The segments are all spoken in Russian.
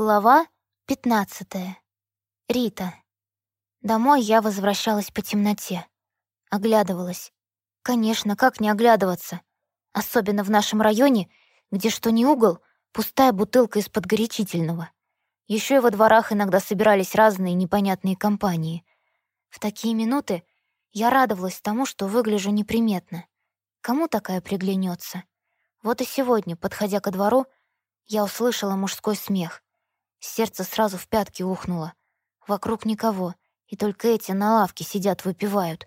Глава 15. Рита. Домой я возвращалась по темноте. Оглядывалась. Конечно, как не оглядываться? Особенно в нашем районе, где что ни угол, пустая бутылка из-под горячительного. Еще и во дворах иногда собирались разные непонятные компании. В такие минуты я радовалась тому, что выгляжу неприметно. Кому такая приглянется? Вот и сегодня, подходя ко двору, я услышала мужской смех — Сердце сразу в пятки ухнуло. Вокруг никого, и только эти на лавке сидят, выпивают.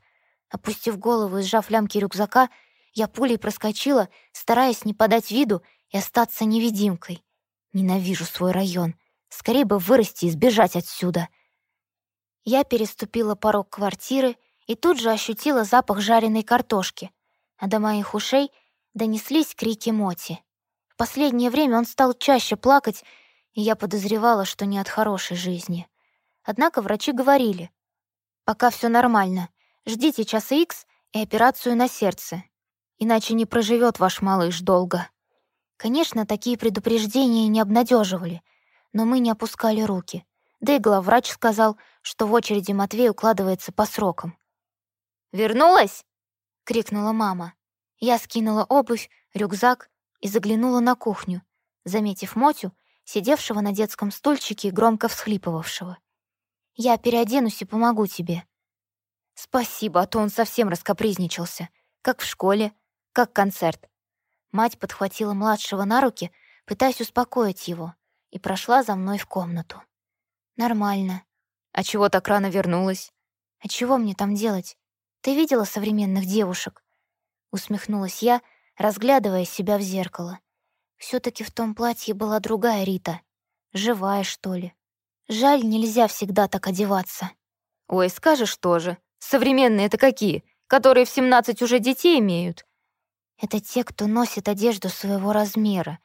Опустив голову и сжав лямки рюкзака, я пулей проскочила, стараясь не подать виду и остаться невидимкой. Ненавижу свой район. Скорее бы вырасти и сбежать отсюда. Я переступила порог квартиры и тут же ощутила запах жареной картошки, а до моих ушей донеслись крики Моти. В последнее время он стал чаще плакать и я подозревала, что не от хорошей жизни. Однако врачи говорили, пока все нормально, ждите часа икс и операцию на сердце, иначе не проживет ваш малыш долго. Конечно, такие предупреждения не обнадеживали, но мы не опускали руки. Да и главврач сказал, что в очереди Матвей укладывается по срокам. «Вернулась?» — крикнула мама. Я скинула обувь, рюкзак и заглянула на кухню. Заметив Мотю, сидевшего на детском стульчике и громко всхлипывавшего. «Я переоденусь и помогу тебе». «Спасибо, а то он совсем раскопризничался. Как в школе, как концерт». Мать подхватила младшего на руки, пытаясь успокоить его, и прошла за мной в комнату. «Нормально». «А чего так рано вернулась?» «А чего мне там делать? Ты видела современных девушек?» Усмехнулась я, разглядывая себя в зеркало все таки в том платье была другая Рита. Живая, что ли. Жаль, нельзя всегда так одеваться. Ой, скажешь тоже. Современные это какие? Которые в 17 уже детей имеют? Это те, кто носит одежду своего размера,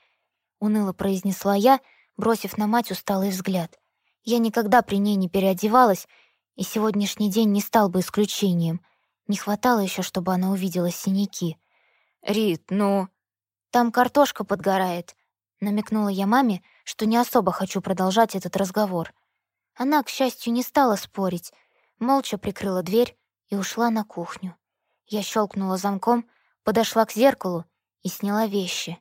уныло произнесла я, бросив на мать усталый взгляд. Я никогда при ней не переодевалась, и сегодняшний день не стал бы исключением. Не хватало еще, чтобы она увидела синяки. «Рит, ну...» «Там картошка подгорает», — намекнула я маме, что не особо хочу продолжать этот разговор. Она, к счастью, не стала спорить, молча прикрыла дверь и ушла на кухню. Я щелкнула замком, подошла к зеркалу и сняла вещи.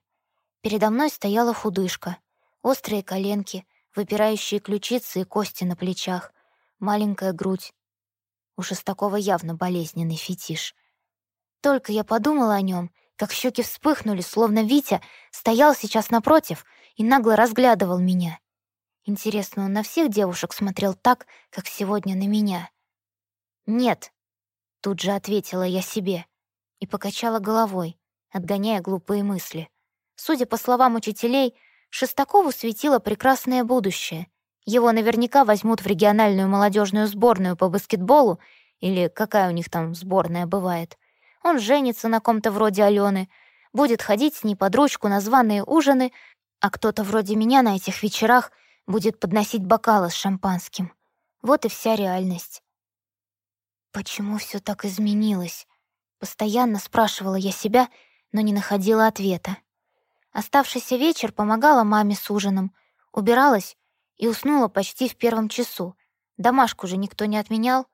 Передо мной стояла худышка, острые коленки, выпирающие ключицы и кости на плечах, маленькая грудь. У Шестакова явно болезненный фетиш. Только я подумала о нем — как щеки вспыхнули, словно Витя стоял сейчас напротив и нагло разглядывал меня. Интересно, он на всех девушек смотрел так, как сегодня на меня? «Нет», — тут же ответила я себе и покачала головой, отгоняя глупые мысли. Судя по словам учителей, Шестакову светило прекрасное будущее. Его наверняка возьмут в региональную молодежную сборную по баскетболу или какая у них там сборная бывает — он женится на ком-то вроде Алены, будет ходить с ней под ручку на званые ужины, а кто-то вроде меня на этих вечерах будет подносить бокалы с шампанским. Вот и вся реальность. Почему все так изменилось? Постоянно спрашивала я себя, но не находила ответа. Оставшийся вечер помогала маме с ужином, убиралась и уснула почти в первом часу. Домашку же никто не отменял.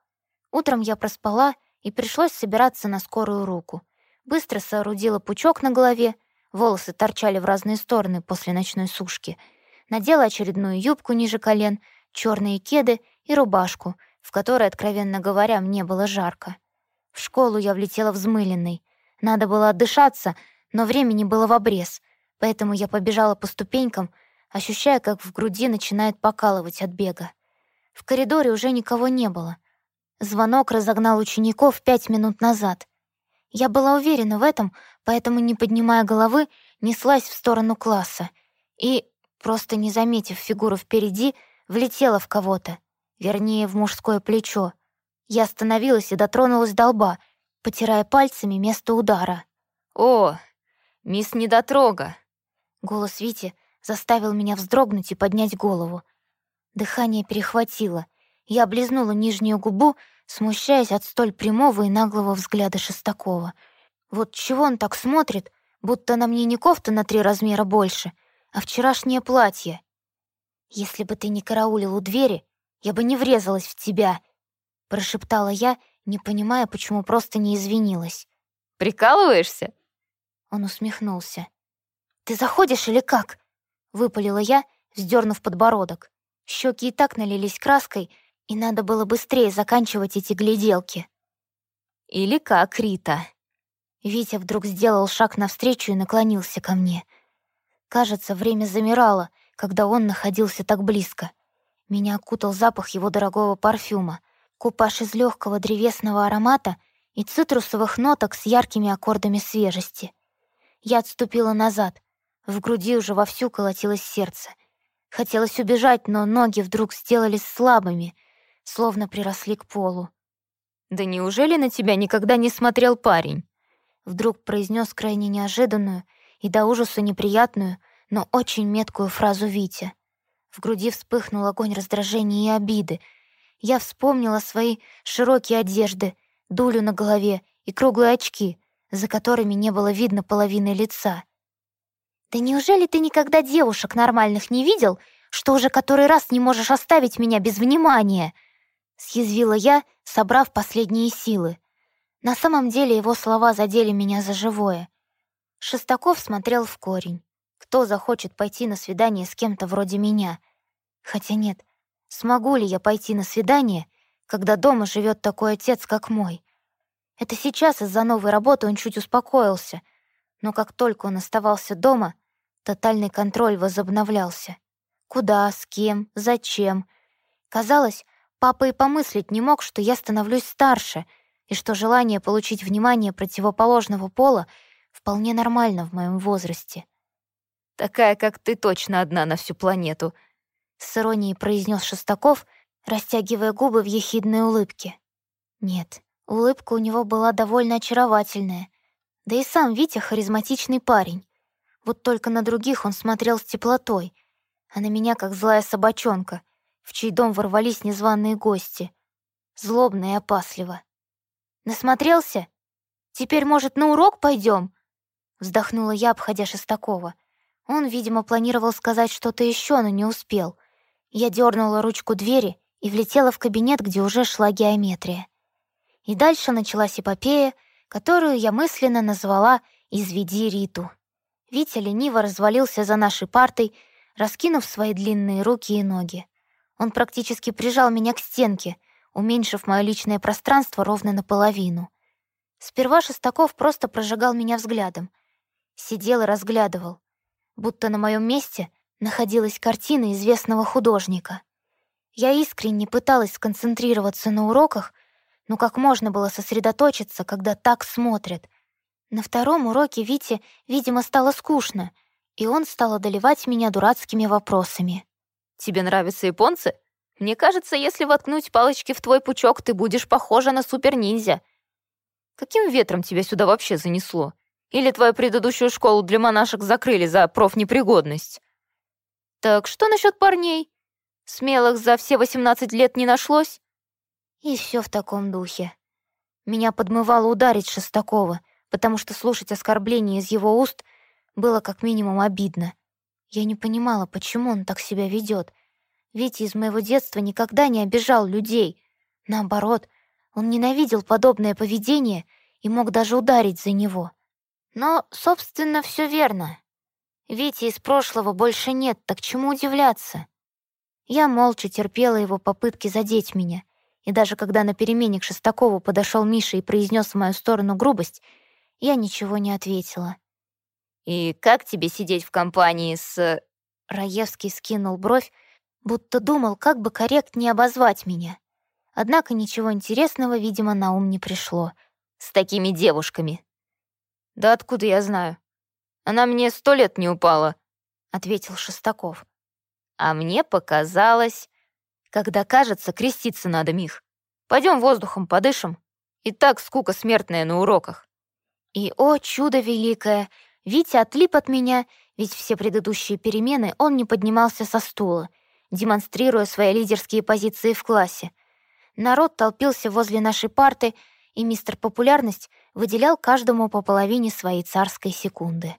Утром я проспала и пришлось собираться на скорую руку. Быстро соорудила пучок на голове, волосы торчали в разные стороны после ночной сушки. Надела очередную юбку ниже колен, черные кеды и рубашку, в которой, откровенно говоря, мне было жарко. В школу я влетела взмыленной. Надо было отдышаться, но времени было в обрез, поэтому я побежала по ступенькам, ощущая, как в груди начинает покалывать от бега. В коридоре уже никого не было. Звонок разогнал учеников пять минут назад. Я была уверена в этом, поэтому, не поднимая головы, неслась в сторону класса и, просто не заметив фигуру впереди, влетела в кого-то, вернее, в мужское плечо. Я остановилась и дотронулась до лба, потирая пальцами место удара. «О, мисс Недотрога!» Голос Вити заставил меня вздрогнуть и поднять голову. Дыхание перехватило. Я облизнула нижнюю губу, смущаясь от столь прямого и наглого взгляда Шестакова. Вот чего он так смотрит, будто на мне не кофта на три размера больше, а вчерашнее платье. «Если бы ты не караулил у двери, я бы не врезалась в тебя», — прошептала я, не понимая, почему просто не извинилась. «Прикалываешься?» Он усмехнулся. «Ты заходишь или как?» — выпалила я, вздернув подбородок. Щеки и так налились краской, и надо было быстрее заканчивать эти гляделки. «Или как, Рита?» Витя вдруг сделал шаг навстречу и наклонился ко мне. Кажется, время замирало, когда он находился так близко. Меня окутал запах его дорогого парфюма, купаж из легкого древесного аромата и цитрусовых ноток с яркими аккордами свежести. Я отступила назад. В груди уже вовсю колотилось сердце. Хотелось убежать, но ноги вдруг сделались слабыми, словно приросли к полу. «Да неужели на тебя никогда не смотрел парень?» Вдруг произнес крайне неожиданную и до ужаса неприятную, но очень меткую фразу Витя. В груди вспыхнул огонь раздражения и обиды. Я вспомнила свои широкие одежды, дулю на голове и круглые очки, за которыми не было видно половины лица. «Да неужели ты никогда девушек нормальных не видел, что уже который раз не можешь оставить меня без внимания?» Съязвила я, собрав последние силы. На самом деле его слова задели меня за живое. Шестаков смотрел в корень. Кто захочет пойти на свидание с кем-то вроде меня? Хотя нет, смогу ли я пойти на свидание, когда дома живет такой отец, как мой? Это сейчас из-за новой работы он чуть успокоился, но как только он оставался дома, тотальный контроль возобновлялся. Куда, с кем, зачем? Казалось, папа и помыслить не мог, что я становлюсь старше, и что желание получить внимание противоположного пола вполне нормально в моем возрасте. «Такая, как ты, точно одна на всю планету», — с иронией произнес Шестаков, растягивая губы в ехидной улыбке. Нет, улыбка у него была довольно очаровательная. Да и сам Витя харизматичный парень. Вот только на других он смотрел с теплотой, а на меня как злая собачонка, в чей дом ворвались незваные гости. Злобно и опасливо. «Насмотрелся? Теперь, может, на урок пойдем? Вздохнула я, обходя Шестакова. Он, видимо, планировал сказать что-то еще, но не успел. Я дернула ручку двери и влетела в кабинет, где уже шла геометрия. И дальше началась эпопея, которую я мысленно назвала «Изведи Риту». Витя лениво развалился за нашей партой, раскинув свои длинные руки и ноги. Он практически прижал меня к стенке, уменьшив мое личное пространство ровно наполовину. Сперва Шестаков просто прожигал меня взглядом. Сидел и разглядывал, будто на моем месте находилась картина известного художника. Я искренне пыталась сконцентрироваться на уроках, но как можно было сосредоточиться, когда так смотрят? На втором уроке Вите, видимо, стало скучно, и он стал одолевать меня дурацкими вопросами. «Тебе нравятся японцы? Мне кажется, если воткнуть палочки в твой пучок, ты будешь похожа на супер-ниндзя. Каким ветром тебя сюда вообще занесло? Или твою предыдущую школу для монашек закрыли за профнепригодность? Так что насчет парней? Смелых за все 18 лет не нашлось? И все в таком духе. Меня подмывало ударить Шестакова, потому что слушать оскорбления из его уст было как минимум обидно. Я не понимала, почему он так себя ведет. Ведь из моего детства никогда не обижал людей. Наоборот, он ненавидел подобное поведение и мог даже ударить за него. Но, собственно, все верно. Вити из прошлого больше нет, так чему удивляться? Я молча терпела его попытки задеть меня, и даже когда на перемене к Шестакову подошел Миша и произнес в мою сторону грубость, я ничего не ответила. «И как тебе сидеть в компании с...» Раевский скинул бровь, будто думал, как бы корректнее обозвать меня. Однако ничего интересного, видимо, на ум не пришло. «С такими девушками!» «Да откуда я знаю? Она мне сто лет не упала», — ответил Шестаков. «А мне показалось, когда кажется, креститься надо, Мих. Пойдем воздухом подышим. И так скука смертная на уроках». И, о, чудо великое, Витя отлип от меня, ведь все предыдущие перемены он не поднимался со стула, демонстрируя свои лидерские позиции в классе. Народ толпился возле нашей парты, и мистер Популярность выделял каждому по половине своей царской секунды.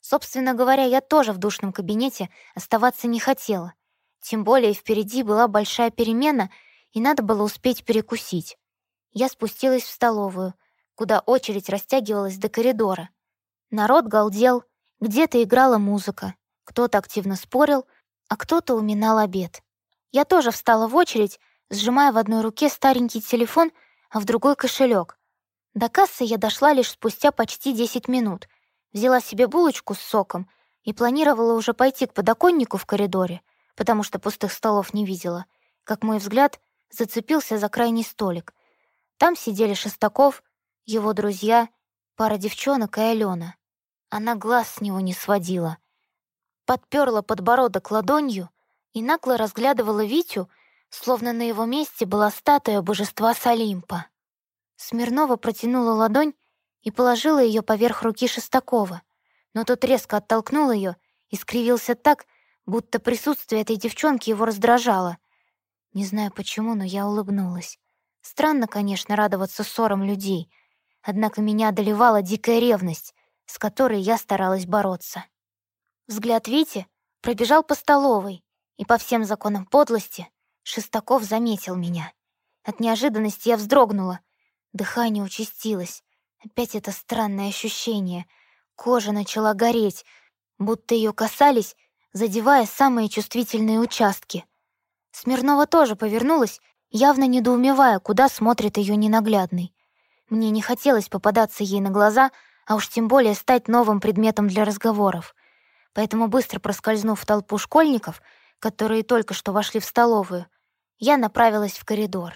Собственно говоря, я тоже в душном кабинете оставаться не хотела. Тем более впереди была большая перемена, и надо было успеть перекусить. Я спустилась в столовую, куда очередь растягивалась до коридора. Народ галдел, где-то играла музыка, кто-то активно спорил, а кто-то уминал обед. Я тоже встала в очередь, сжимая в одной руке старенький телефон, а в другой — кошелек. До кассы я дошла лишь спустя почти 10 минут. Взяла себе булочку с соком и планировала уже пойти к подоконнику в коридоре, потому что пустых столов не видела, как мой взгляд зацепился за крайний столик. Там сидели Шестаков, его друзья, пара девчонок и Алена. Она глаз с него не сводила. Подперла подбородок ладонью и нагло разглядывала Витю, словно на его месте была статуя божества Салимпа. Смирнова протянула ладонь и положила ее поверх руки Шестакова, но тот резко оттолкнул ее и скривился так, будто присутствие этой девчонки его раздражало. Не знаю почему, но я улыбнулась. Странно, конечно, радоваться ссорам людей, однако меня одолевала дикая ревность, с которой я старалась бороться. Взгляд Вити пробежал по столовой, и по всем законам подлости Шестаков заметил меня. От неожиданности я вздрогнула. Дыхание участилось. Опять это странное ощущение. Кожа начала гореть, будто ее касались, задевая самые чувствительные участки. Смирнова тоже повернулась, явно недоумевая, куда смотрит ее ненаглядный. Мне не хотелось попадаться ей на глаза, а уж тем более стать новым предметом для разговоров. Поэтому, быстро проскользнув в толпу школьников, которые только что вошли в столовую, я направилась в коридор.